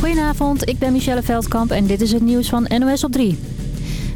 Goedenavond, ik ben Michelle Veldkamp en dit is het nieuws van NOS op 3.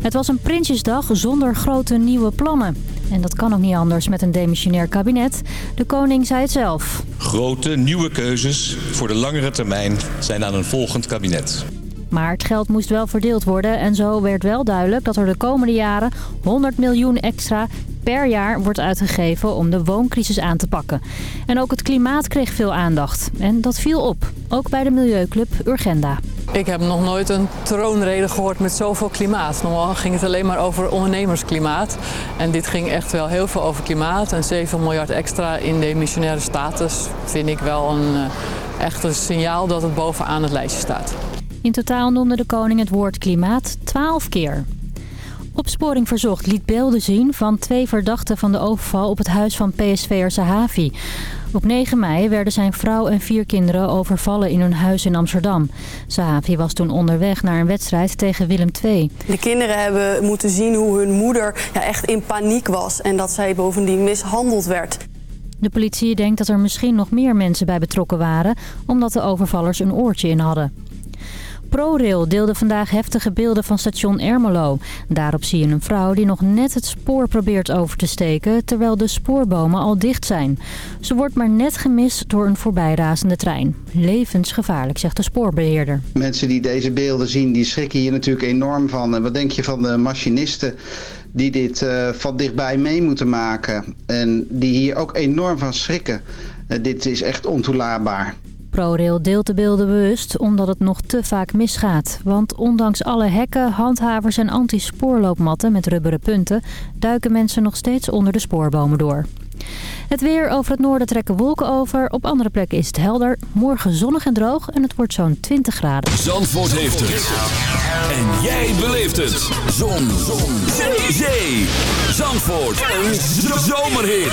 Het was een Prinsjesdag zonder grote nieuwe plannen. En dat kan ook niet anders met een demissionair kabinet. De koning zei het zelf. Grote nieuwe keuzes voor de langere termijn zijn aan een volgend kabinet. Maar het geld moest wel verdeeld worden en zo werd wel duidelijk dat er de komende jaren 100 miljoen extra per jaar wordt uitgegeven om de wooncrisis aan te pakken. En ook het klimaat kreeg veel aandacht. En dat viel op, ook bij de milieuclub Urgenda. Ik heb nog nooit een troonrede gehoord met zoveel klimaat. Normaal ging het alleen maar over ondernemersklimaat. En dit ging echt wel heel veel over klimaat. En 7 miljard extra in de missionaire status vind ik wel een eh, echt een signaal dat het bovenaan het lijstje staat. In totaal noemde de koning het woord klimaat 12 keer. Opsporing Verzocht liet beelden zien van twee verdachten van de overval op het huis van PSV'er Sahavi. Op 9 mei werden zijn vrouw en vier kinderen overvallen in hun huis in Amsterdam. Sahavi was toen onderweg naar een wedstrijd tegen Willem II. De kinderen hebben moeten zien hoe hun moeder ja, echt in paniek was en dat zij bovendien mishandeld werd. De politie denkt dat er misschien nog meer mensen bij betrokken waren... omdat de overvallers een oortje in hadden. ProRail deelde vandaag heftige beelden van station Ermelo. Daarop zie je een vrouw die nog net het spoor probeert over te steken... terwijl de spoorbomen al dicht zijn. Ze wordt maar net gemist door een voorbijrazende trein. Levensgevaarlijk, zegt de spoorbeheerder. Mensen die deze beelden zien, die schrikken hier natuurlijk enorm van. En wat denk je van de machinisten die dit uh, van dichtbij mee moeten maken... en die hier ook enorm van schrikken. Uh, dit is echt ontoelaatbaar. ProRail deelt de beelden bewust omdat het nog te vaak misgaat. Want ondanks alle hekken, handhavers en anti-spoorloopmatten met rubberen punten... duiken mensen nog steeds onder de spoorbomen door. Het weer over het noorden trekken wolken over. Op andere plekken is het helder. Morgen zonnig en droog en het wordt zo'n 20 graden. Zandvoort heeft het. En jij beleeft het. Zon. Zon. Zee. Zandvoort. Een zomerhit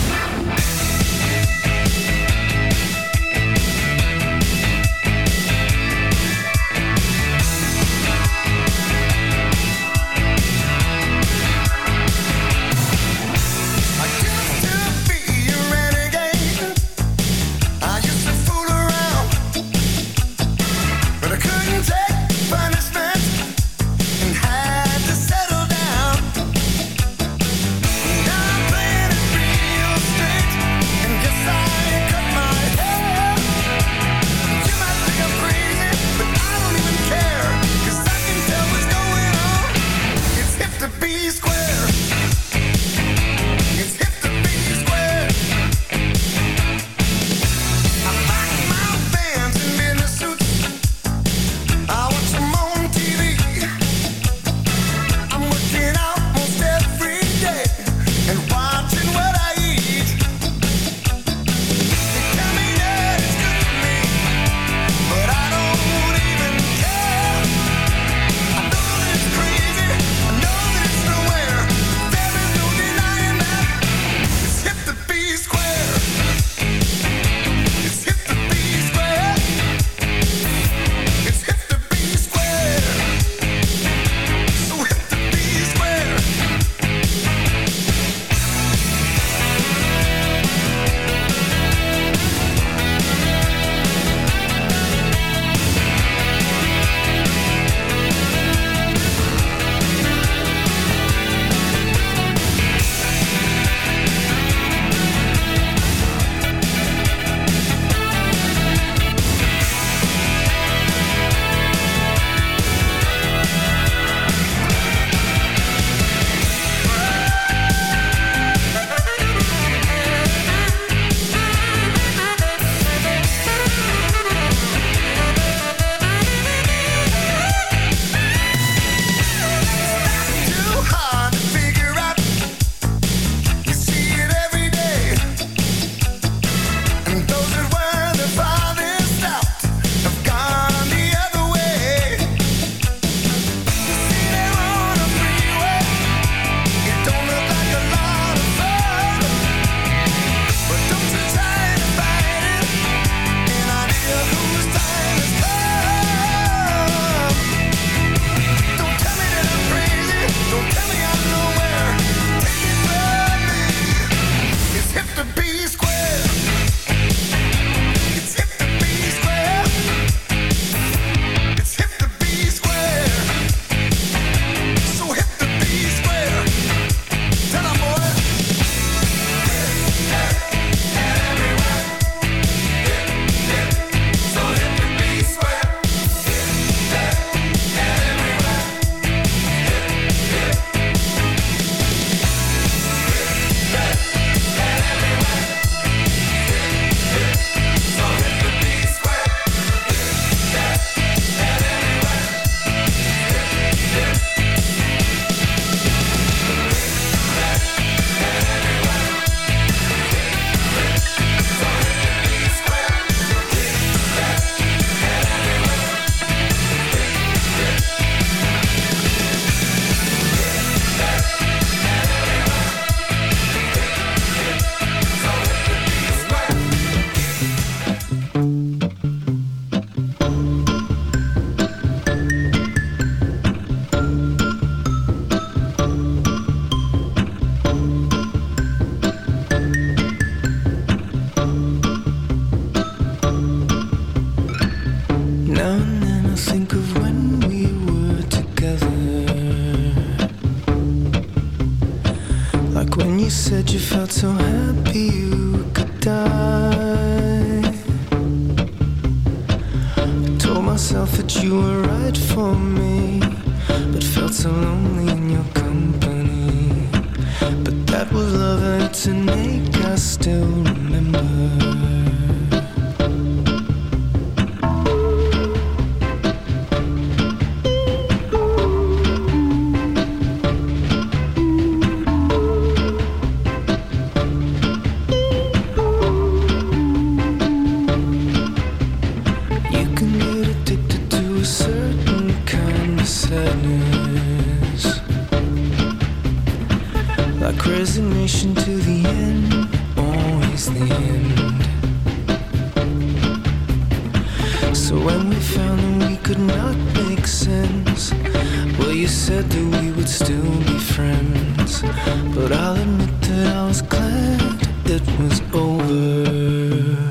That I was glad it was over.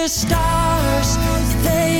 the stars, they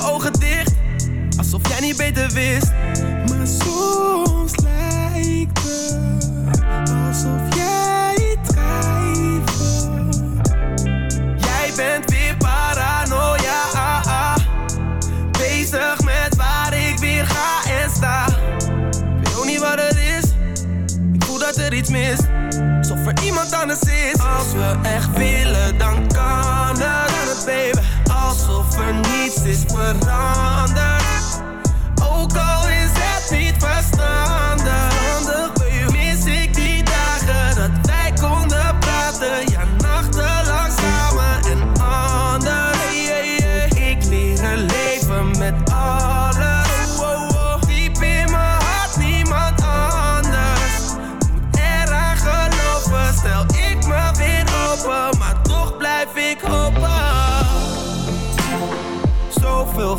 je ogen dicht, alsof jij niet beter wist. Maar soms lijkt het alsof jij drijft. Jij bent weer paranoia, ah, ah. bezig met waar ik weer ga en sta. Ik weet ook niet wat het is, ik voel dat er iets mis, alsof er iemand anders is. Als we echt willen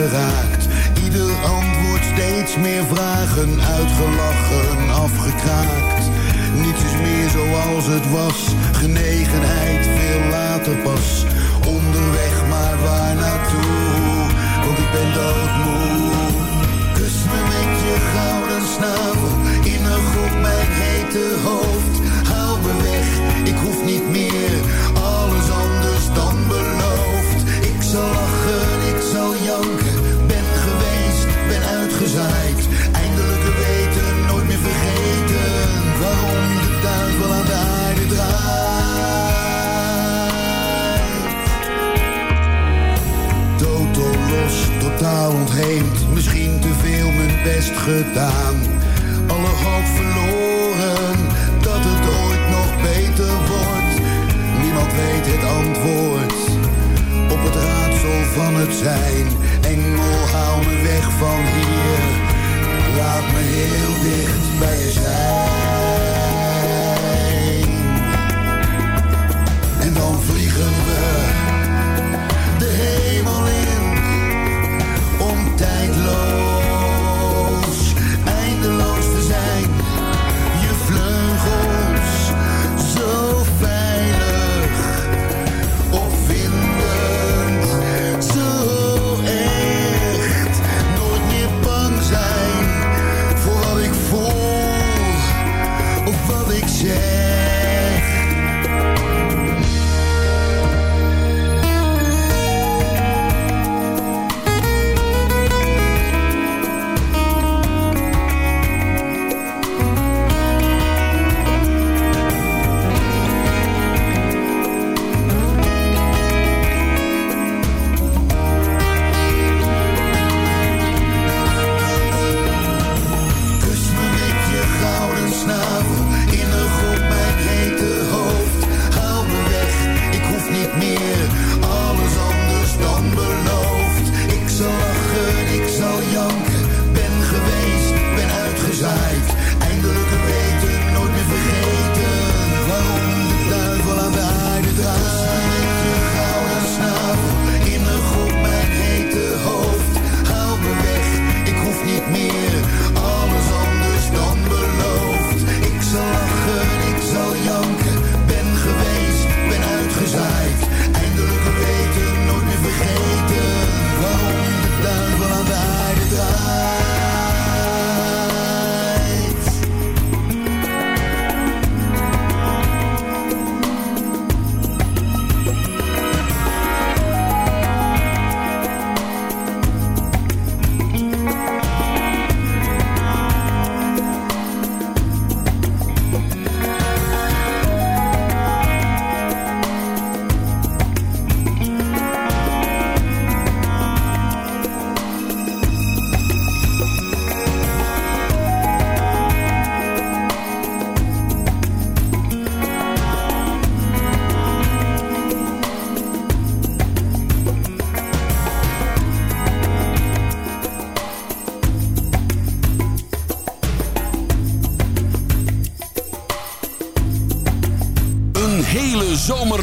Ieder antwoord steeds meer vragen, uitgelachen, afgekraakt. Niets is meer zoals het was, genegenheid veel later pas. Onderweg maar waar naartoe, want ik ben doodmoe. Kus me met je gouden snavel, in een groep mijn hete hoofd gedaan.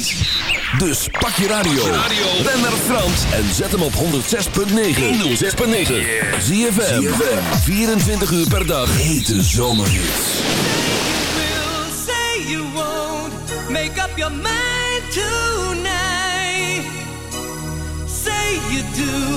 tijd. Dus pak je radio. Ben naar Frans en zet hem op 106.9. 106.9. Zie je 24 uur per dag. Hete zomerhits. Say you won't make up your mind tonight. Say you do.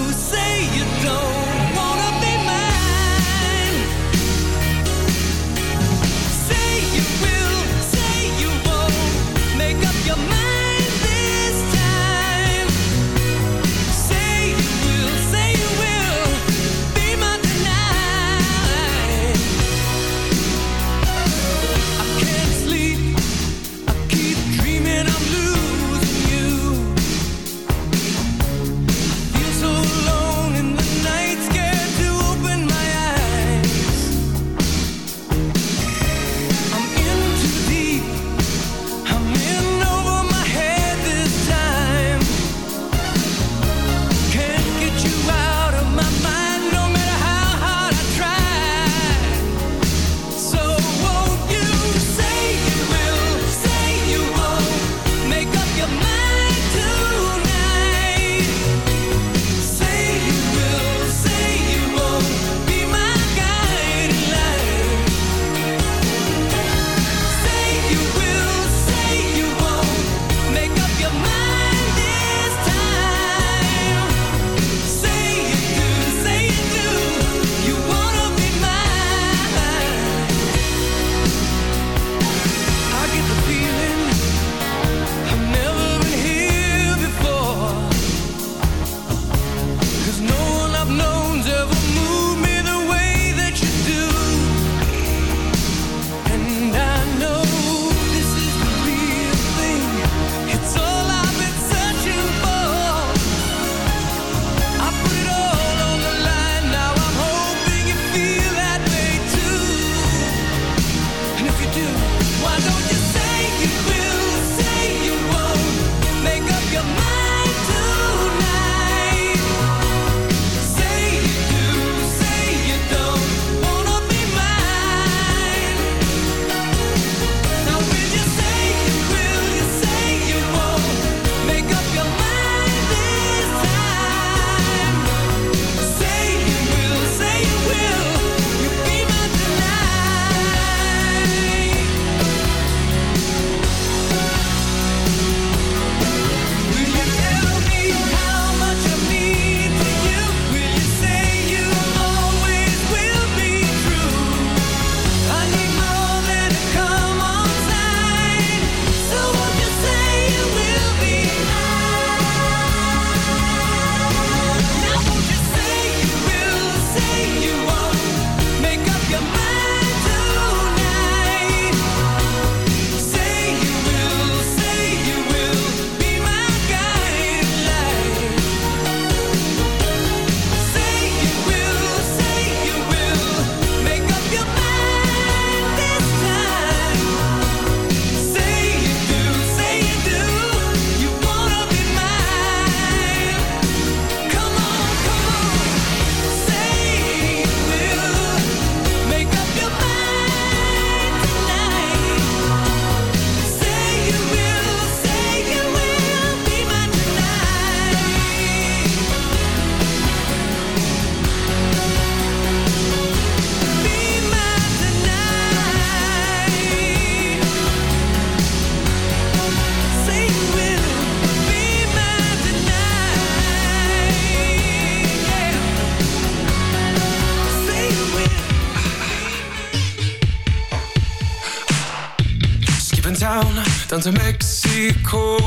down to Mexico.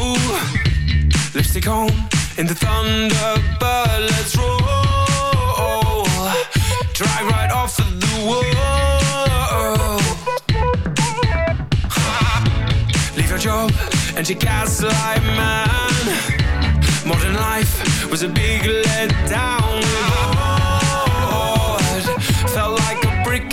Lipstick on in the thunderbird. Let's roll. Drive right off of the wall. Leave your job and your gaslight man. Modern life was a big letdown. Lord, felt like a brick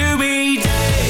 to be dead.